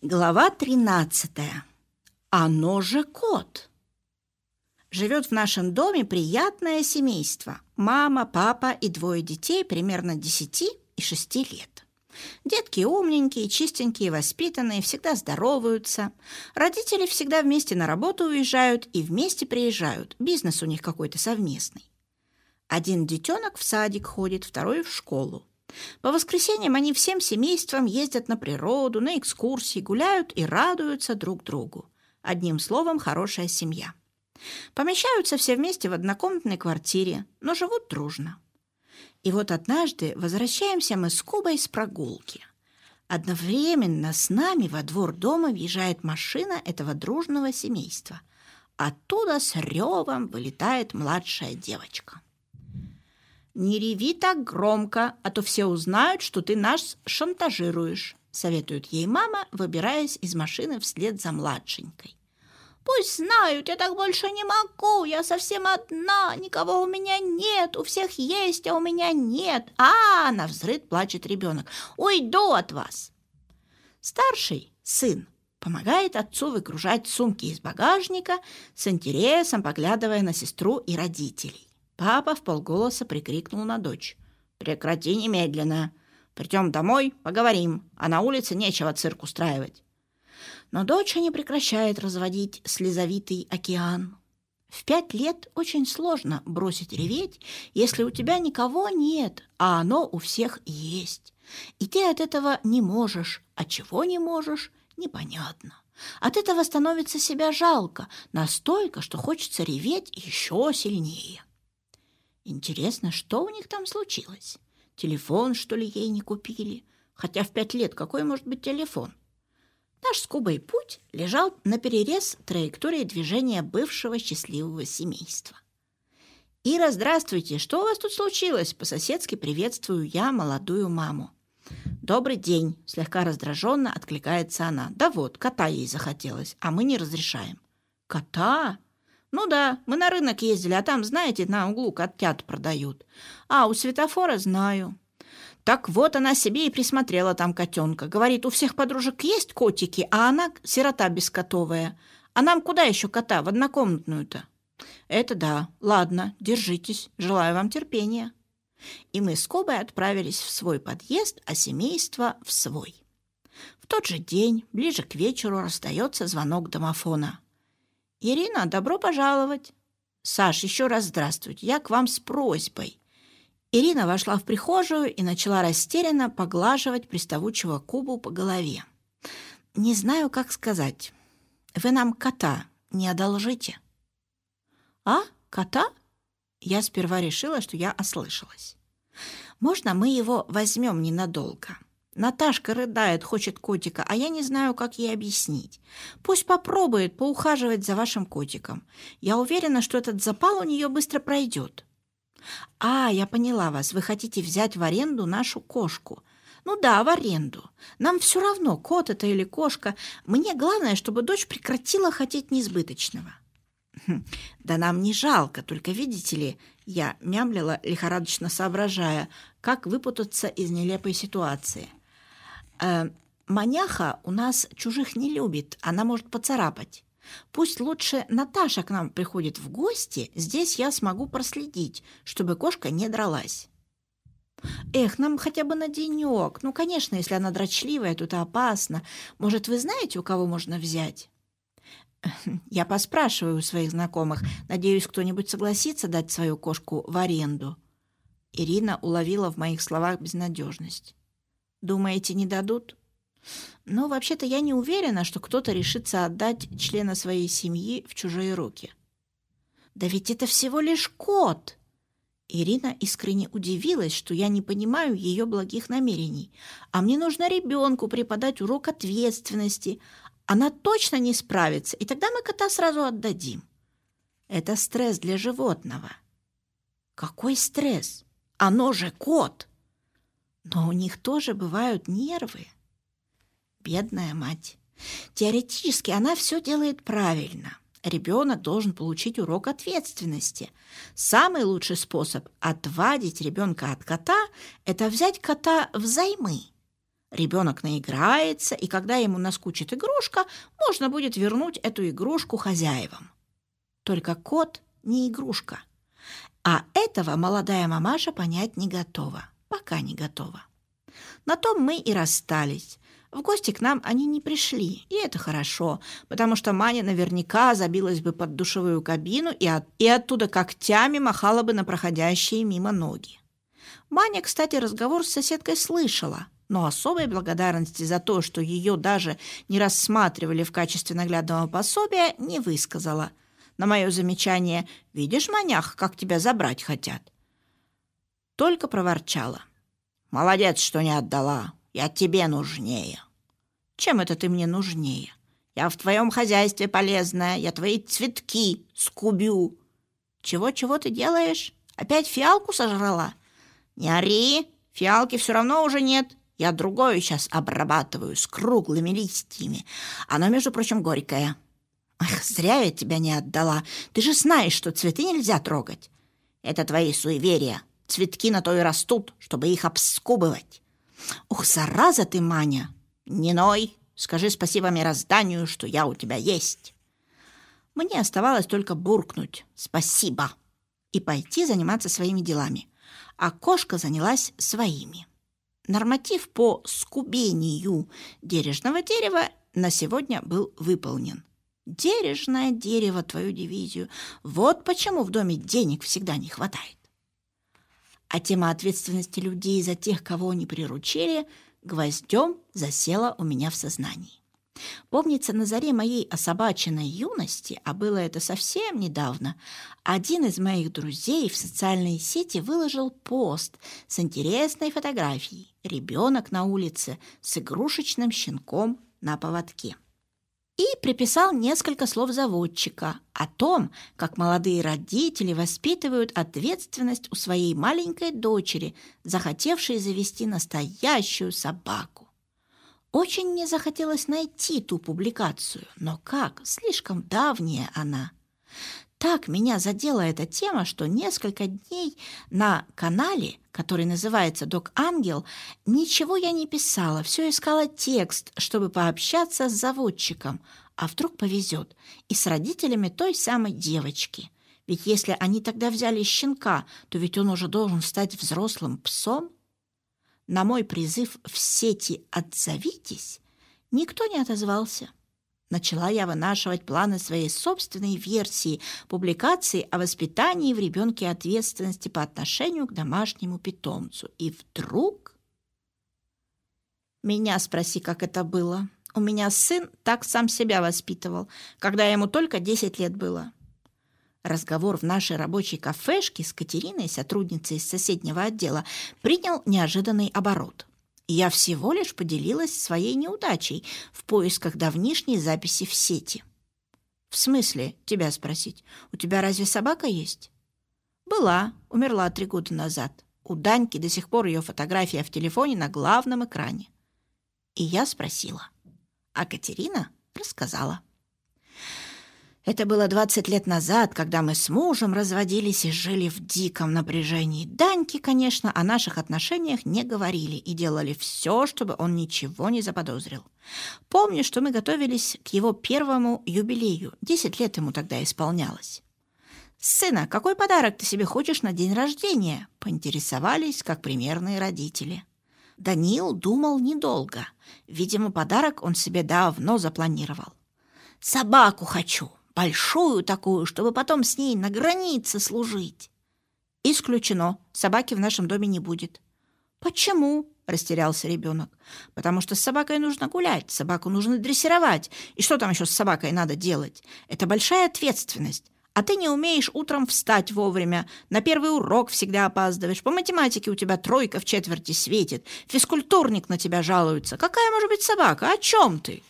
Глава 13. Оно же кот. Живет в нашем доме приятное семейство. Мама, папа и двое детей примерно 10 и 6 лет. Детки умненькие, чистенькие, воспитанные, всегда здороваются. Родители всегда вместе на работу уезжают и вместе приезжают. Бизнес у них какой-то совместный. Один детенок в садик ходит, второй в школу. По воскресеньям они всем семейством ездят на природу, на экскурсии, гуляют и радуются друг другу. Одним словом, хорошая семья. Помещаются все вместе в однокомнатной квартире, но живут дружно. И вот однажды возвращаемся мы с Кубой с прогулки. Одновременно с нами во двор дома въезжает машина этого дружного семейства. Оттуда с ревом вылетает младшая девочка. «Не реви так громко, а то все узнают, что ты нас шантажируешь», советует ей мама, выбираясь из машины вслед за младшенькой. «Пусть знают, я так больше не могу, я совсем одна, никого у меня нет, у всех есть, а у меня нет». «А, на взрыв плачет ребенок, уйду от вас». Старший, сын, помогает отцу выгружать сумки из багажника, с интересом поглядывая на сестру и родителей. Папа в полголоса прикрикнул на дочь. «Прекрати немедленно! Придем домой, поговорим, а на улице нечего цирк устраивать». Но дочь не прекращает разводить слезовитый океан. В пять лет очень сложно бросить реветь, если у тебя никого нет, а оно у всех есть. И ты от этого не можешь, а чего не можешь, непонятно. От этого становится себя жалко, настолько, что хочется реветь еще сильнее. Интересно, что у них там случилось? Телефон, что ли, ей не купили? Хотя в пять лет какой может быть телефон? Наш с Кубой путь лежал на перерез траектории движения бывшего счастливого семейства. «Ира, здравствуйте! Что у вас тут случилось?» По-соседски приветствую я молодую маму. «Добрый день!» – слегка раздраженно откликается она. «Да вот, кота ей захотелось, а мы не разрешаем». «Кота? «Ну да, мы на рынок ездили, а там, знаете, на углу котят продают. А у светофора знаю». Так вот она себе и присмотрела там котенка. Говорит, у всех подружек есть котики, а она сирота бескотовая. А нам куда еще кота, в однокомнатную-то? Это да. Ладно, держитесь. Желаю вам терпения. И мы с Кобой отправились в свой подъезд, а семейство в свой. В тот же день, ближе к вечеру, раздается звонок домофона. «Ирина, добро пожаловать!» «Саш, еще раз здравствуйте, я к вам с просьбой!» Ирина вошла в прихожую и начала растерянно поглаживать приставучего Кубу по голове. «Не знаю, как сказать. Вы нам кота не одолжите?» «А? Кота?» Я сперва решила, что я ослышалась. «Можно мы его возьмем ненадолго?» Наташка рыдает, хочет котика, а я не знаю, как ей объяснить. Пусть попробует поухаживать за вашим котиком. Я уверена, что этот запал у нее быстро пройдет. А, я поняла вас. Вы хотите взять в аренду нашу кошку. Ну да, в аренду. Нам все равно, кот это или кошка. Мне главное, чтобы дочь прекратила хотеть несбыточного. Хм, да нам не жалко, только видите ли, я мямлила, лихорадочно соображая, как выпутаться из нелепой ситуации. Э, маняха у нас чужих не любит, она может поцарапать. Пусть лучше Наташа к нам приходит в гости, здесь я смогу проследить, чтобы кошка не дралась. Эх, нам хотя бы на денек. Ну, конечно, если она дрочливая, это опасно. Может, вы знаете, у кого можно взять? Я поспрашиваю у своих знакомых. Надеюсь, кто-нибудь согласится дать свою кошку в аренду. Ирина уловила в моих словах безнадежность. Думаете, не дадут? Но вообще-то я не уверена, что кто-то решится отдать члена своей семьи в чужие руки. Да ведь это всего лишь кот. Ирина искренне удивилась, что я не понимаю ее благих намерений. А мне нужно ребенку преподать урок ответственности. Она точно не справится, и тогда мы кота сразу отдадим. Это стресс для животного. Какой стресс? Оно же кот. Но у них тоже бывают нервы. Бедная мать. Теоретически она все делает правильно. Ребенок должен получить урок ответственности. Самый лучший способ отвадить ребенка от кота – это взять кота взаймы. Ребенок наиграется, и когда ему наскучит игрушка, можно будет вернуть эту игрушку хозяевам. Только кот не игрушка. А этого молодая мамаша понять не готова. Пока не готова. На том мы и расстались. В гости к нам они не пришли, и это хорошо, потому что Маня наверняка забилась бы под душевую кабину и, от, и оттуда когтями махала бы на проходящие мимо ноги. Маня, кстати, разговор с соседкой слышала, но особой благодарности за то, что ее даже не рассматривали в качестве наглядного пособия, не высказала. На мое замечание «Видишь, Манях, как тебя забрать хотят?» Только проворчала. «Молодец, что не отдала. Я тебе нужнее. Чем это ты мне нужнее? Я в твоем хозяйстве полезная, я твои цветки скубю. Чего-чего ты делаешь? Опять фиалку сожрала? Не ори, фиалки все равно уже нет. Я другое сейчас обрабатываю с круглыми листьями. Оно, между прочим, горькое. Ах, зря я тебя не отдала. Ты же знаешь, что цветы нельзя трогать. Это твои суеверия. Цветки на то и растут, чтобы их обскубывать. «Ух, зараза ты, Маня! Не ной! Скажи спасибо мирозданию, что я у тебя есть!» Мне оставалось только буркнуть «спасибо» и пойти заниматься своими делами, а кошка занялась своими. Норматив по скубению дережного дерева на сегодня был выполнен. Дережное дерево, твою дивизию. Вот почему в доме денег всегда не хватает а тема ответственности людей за тех, кого они приручили, гвоздем засела у меня в сознании. Помнится, на заре моей особаченной юности, а было это совсем недавно, один из моих друзей в социальной сети выложил пост с интересной фотографией «Ребенок на улице с игрушечным щенком на поводке» и приписал несколько слов заводчика о том, как молодые родители воспитывают ответственность у своей маленькой дочери, захотевшей завести настоящую собаку. Очень мне захотелось найти ту публикацию, но как? Слишком давняя она. Так меня задела эта тема, что несколько дней на канале, который называется «Док Ангел», ничего я не писала, все искала текст, чтобы пообщаться с заводчиком, а вдруг повезет, и с родителями той самой девочки. Ведь если они тогда взяли щенка, то ведь он уже должен стать взрослым псом. На мой призыв в сети «Отзовитесь» никто не отозвался. Начала я вынашивать планы своей собственной версии публикации о воспитании в ребенке ответственности по отношению к домашнему питомцу. И вдруг... Меня спроси, как это было. У меня сын так сам себя воспитывал, когда ему только 10 лет было. Разговор в нашей рабочей кафешке с Катериной, сотрудницей из соседнего отдела, принял неожиданный оборот я всего лишь поделилась своей неудачей в поисках давнишней записи в сети. «В смысле?» — тебя спросить. «У тебя разве собака есть?» «Была. Умерла три года назад. У Даньки до сих пор ее фотография в телефоне на главном экране». И я спросила. А Катерина рассказала. Это было 20 лет назад, когда мы с мужем разводились и жили в диком напряжении. Даньки, конечно, о наших отношениях не говорили и делали все, чтобы он ничего не заподозрил. Помню, что мы готовились к его первому юбилею. 10 лет ему тогда исполнялось. «Сына, какой подарок ты себе хочешь на день рождения?» — поинтересовались, как примерные родители. Даниил думал недолго. Видимо, подарок он себе давно запланировал. «Собаку хочу!» Большую такую, чтобы потом с ней на границе служить. Исключено, собаки в нашем доме не будет. Почему? растерялся ребенок. Потому что с собакой нужно гулять, собаку нужно дрессировать. И что там еще с собакой надо делать? Это большая ответственность. А ты не умеешь утром встать вовремя, на первый урок всегда опаздываешь, по математике у тебя тройка в четверти светит, физкультурник на тебя жалуется. Какая может быть собака? О чем ты?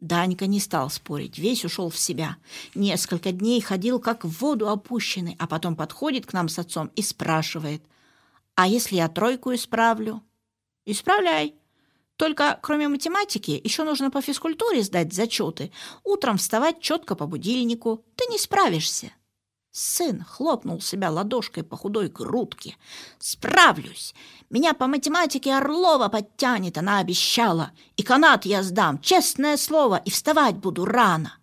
Данька не стал спорить, весь ушел в себя. Несколько дней ходил как в воду опущенный, а потом подходит к нам с отцом и спрашивает, «А если я тройку исправлю?» «Исправляй. Только кроме математики еще нужно по физкультуре сдать зачеты, утром вставать четко по будильнику. Ты не справишься». Сын хлопнул себя ладошкой по худой грудке. «Справлюсь! Меня по математике Орлова подтянет, она обещала. И канат я сдам, честное слово, и вставать буду рано».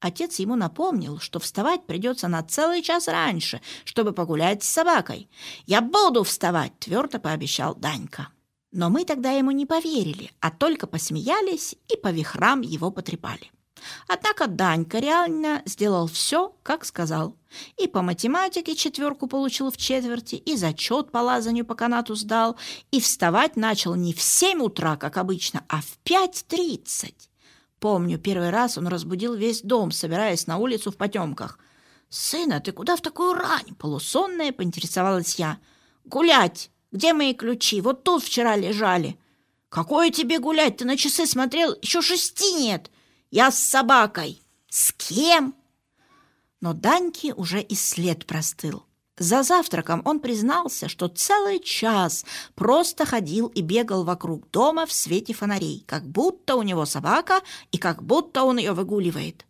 Отец ему напомнил, что вставать придется на целый час раньше, чтобы погулять с собакой. «Я буду вставать!» – твердо пообещал Данька. Но мы тогда ему не поверили, а только посмеялись и по вихрам его потрепали. Однако Данька реально сделал все, как сказал. И по математике четверку получил в четверти, и зачет по лазанию по канату сдал, и вставать начал не в семь утра, как обычно, а в пять тридцать. Помню, первый раз он разбудил весь дом, собираясь на улицу в потемках. «Сына, ты куда в такую рань?» Полусонная поинтересовалась я. «Гулять! Где мои ключи? Вот тут вчера лежали». «Какое тебе гулять? Ты на часы смотрел? Еще шести нет!» Я с собакой. С кем? Но Даньке уже и след простыл. За завтраком он признался, что целый час просто ходил и бегал вокруг дома в свете фонарей, как будто у него собака и как будто он ее выгуливает.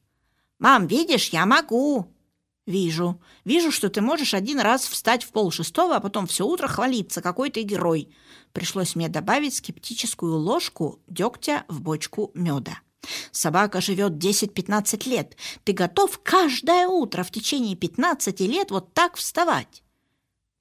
«Мам, видишь, я могу!» «Вижу. Вижу, что ты можешь один раз встать в полшестого, а потом все утро хвалиться, какой ты герой». Пришлось мне добавить скептическую ложку дегтя в бочку меда. Собака живет 10-15 лет. Ты готов каждое утро в течение 15 лет вот так вставать?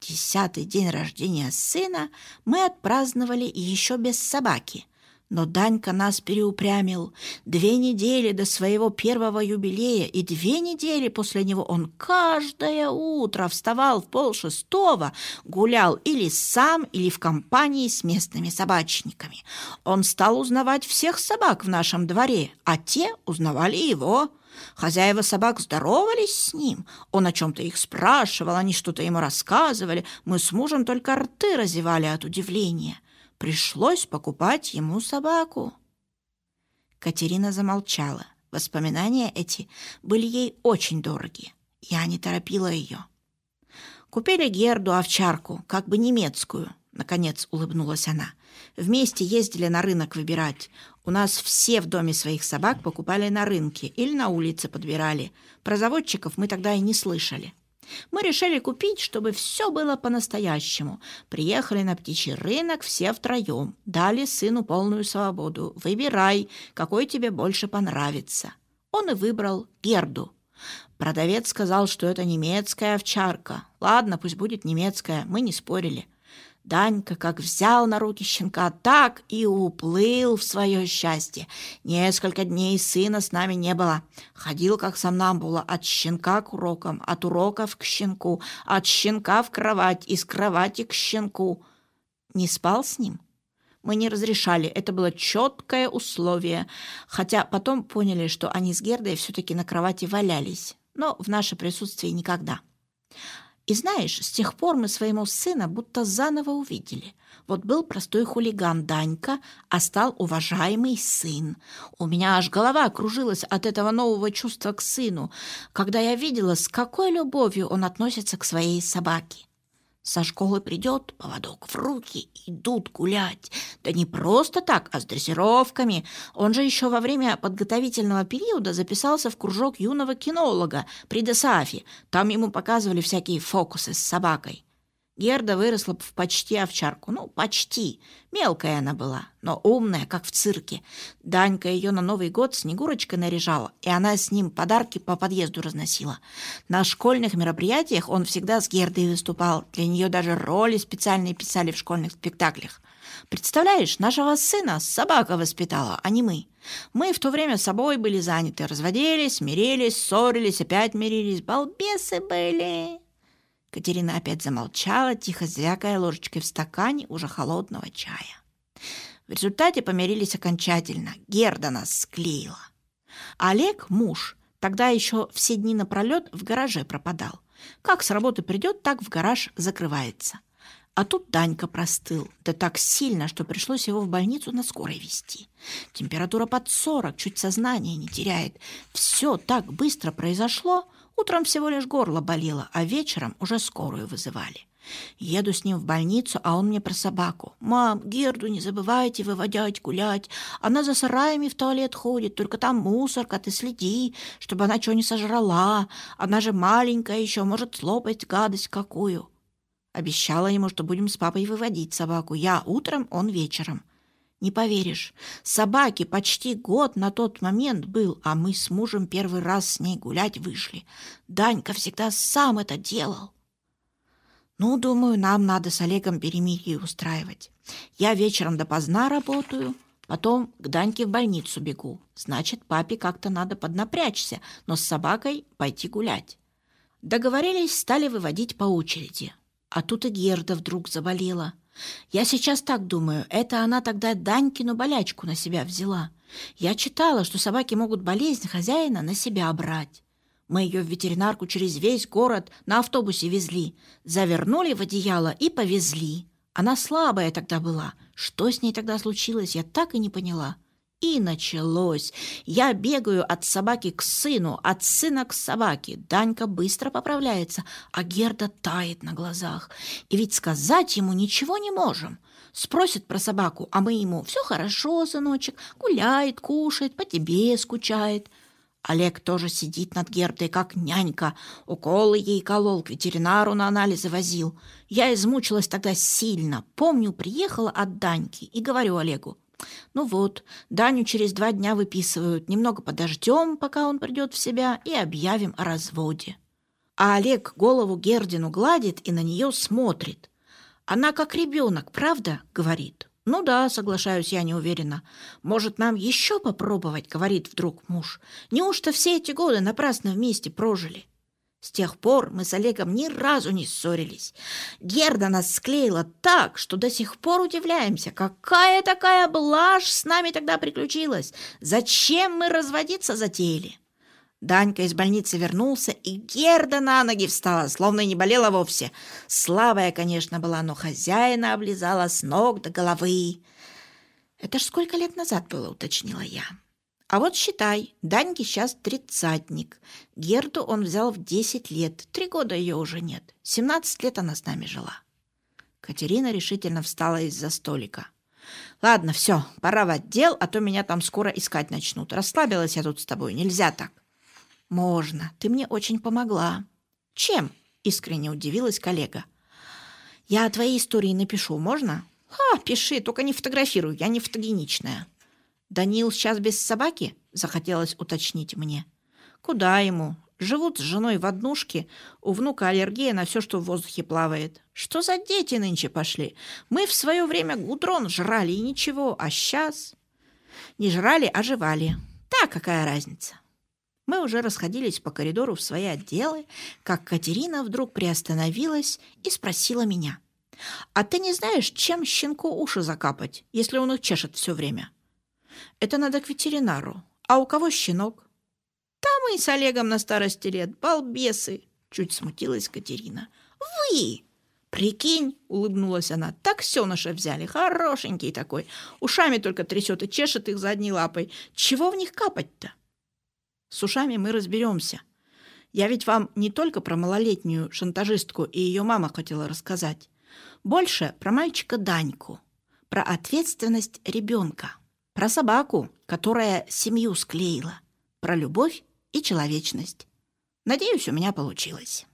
Десятый день рождения сына мы отпраздновали еще без собаки – но Данька нас переупрямил. Две недели до своего первого юбилея и две недели после него он каждое утро вставал в полшестого, гулял или сам, или в компании с местными собачниками. Он стал узнавать всех собак в нашем дворе, а те узнавали его. Хозяева собак здоровались с ним. Он о чем-то их спрашивал, они что-то ему рассказывали. Мы с мужем только рты разевали от удивления. Пришлось покупать ему собаку. Катерина замолчала. Воспоминания эти были ей очень дороги. Я не торопила ее. Купили Герду овчарку, как бы немецкую. Наконец улыбнулась она. Вместе ездили на рынок выбирать. У нас все в доме своих собак покупали на рынке или на улице подбирали. Про заводчиков мы тогда и не слышали. Мы решили купить, чтобы все было по-настоящему. Приехали на птичий рынок все втроем. Дали сыну полную свободу. Выбирай, какой тебе больше понравится. Он и выбрал Герду. Продавец сказал, что это немецкая овчарка. Ладно, пусть будет немецкая, мы не спорили. Данька как взял на руки щенка, так и уплыл в свое счастье. Несколько дней сына с нами не было. Ходил как сомнамбула от щенка к урокам, от уроков к щенку, от щенка в кровать, из кровати к щенку. Не спал с ним? Мы не разрешали, это было четкое условие, хотя потом поняли, что они с Гердой все-таки на кровати валялись, но в наше присутствие никогда. И знаешь, с тех пор мы своему сына будто заново увидели. Вот был простой хулиган Данька, а стал уважаемый сын. У меня аж голова кружилась от этого нового чувства к сыну, когда я видела, с какой любовью он относится к своей собаке. Со школы придет, поводок в руки, идут гулять. Да не просто так, а с дрессировками. Он же еще во время подготовительного периода записался в кружок юного кинолога при ДОСАФе. Там ему показывали всякие фокусы с собакой. Герда выросла в почти овчарку. Ну, почти. Мелкая она была, но умная, как в цирке. Данька ее на Новый год Снегурочкой наряжала, и она с ним подарки по подъезду разносила. На школьных мероприятиях он всегда с Гердой выступал. Для нее даже роли специальные писали в школьных спектаклях. Представляешь, нашего сына собака воспитала, а не мы. Мы в то время собой были заняты, разводились, мирились, ссорились, опять мирились, балбесы были. Катерина опять замолчала, тихо звякая ложечкой в стакане уже холодного чая. В результате помирились окончательно. Герда нас склеила. Олег, муж, тогда еще все дни напролет в гараже пропадал. Как с работы придет, так в гараж закрывается. А тут Данька простыл, да так сильно, что пришлось его в больницу на скорой везти. Температура под сорок, чуть сознание не теряет. Все так быстро произошло, Утром всего лишь горло болело, а вечером уже скорую вызывали. Еду с ним в больницу, а он мне про собаку. «Мам, Герду не забывайте выводять гулять. Она за сараями в туалет ходит, только там мусорка, ты следи, чтобы она что не сожрала. Она же маленькая еще, может слопать гадость какую». Обещала ему, что будем с папой выводить собаку. Я утром, он вечером. Не поверишь, собаке почти год на тот момент был, а мы с мужем первый раз с ней гулять вышли. Данька всегда сам это делал. Ну, думаю, нам надо с Олегом перемирие устраивать. Я вечером допоздна работаю, потом к Даньке в больницу бегу. Значит, папе как-то надо поднапрячься, но с собакой пойти гулять. Договорились, стали выводить по очереди. А тут и Герда вдруг заболела. Я сейчас так думаю, это она тогда Данькину болячку на себя взяла. Я читала, что собаки могут болезнь хозяина на себя брать. Мы ее в ветеринарку через весь город на автобусе везли. Завернули в одеяло и повезли. Она слабая тогда была. Что с ней тогда случилось, я так и не поняла. И началось. Я бегаю от собаки к сыну, от сына к собаке. Данька быстро поправляется, а Герда тает на глазах. И ведь сказать ему ничего не можем. Спросит про собаку, а мы ему «Все хорошо, сыночек, гуляет, кушает, по тебе скучает». Олег тоже сидит над Гердой, как нянька. Уколы ей колол, к ветеринару на анализы возил. Я измучилась тогда сильно. Помню, приехала от Даньки и говорю Олегу, ну вот, Даню через два дня выписывают. Немного подождем, пока он придет в себя, и объявим о разводе. А Олег голову Гердину гладит и на нее смотрит. Она как ребенок, правда? Говорит. «Ну да», — соглашаюсь я неуверенно. «Может, нам еще попробовать?» — говорит вдруг муж. «Неужто все эти годы напрасно вместе прожили?» С тех пор мы с Олегом ни разу не ссорились. Герда нас склеила так, что до сих пор удивляемся, какая такая блажь с нами тогда приключилась. Зачем мы разводиться затеяли?» Данька из больницы вернулся, и Герда на ноги встала, словно не болела вовсе. Слабая, конечно, была, но хозяина облизала с ног до головы. «Это ж сколько лет назад было?» — уточнила я. «А вот считай, Даньке сейчас тридцатник. Герду он взял в десять лет. Три года ее уже нет. Семнадцать лет она с нами жила». Катерина решительно встала из-за столика. «Ладно, все, пора в отдел, а то меня там скоро искать начнут. Расслабилась я тут с тобой, нельзя так». «Можно. Ты мне очень помогла». «Чем?» — искренне удивилась коллега. «Я о твоей истории напишу, можно?» «Ха, пиши, только не фотографируй, я не фотогеничная». «Даниил сейчас без собаки?» — захотелось уточнить мне. «Куда ему? Живут с женой в однушке, у внука аллергия на все, что в воздухе плавает. Что за дети нынче пошли? Мы в свое время гудрон жрали и ничего, а сейчас...» «Не жрали, а жевали. Так какая разница?» Мы уже расходились по коридору в свои отделы, как Катерина вдруг приостановилась и спросила меня. «А ты не знаешь, чем щенку уши закапать, если он их чешет все время?» «Это надо к ветеринару. А у кого щенок?» «Да мы с Олегом на старости лет, балбесы!» Чуть смутилась Катерина. «Вы!» «Прикинь!» — улыбнулась она. «Так все наше взяли. Хорошенький такой. Ушами только трясет и чешет их задней лапой. Чего в них капать-то?» С ушами мы разберемся. Я ведь вам не только про малолетнюю шантажистку и ее мама хотела рассказать. Больше про мальчика Даньку, про ответственность ребенка, про собаку, которая семью склеила, про любовь и человечность. Надеюсь, у меня получилось.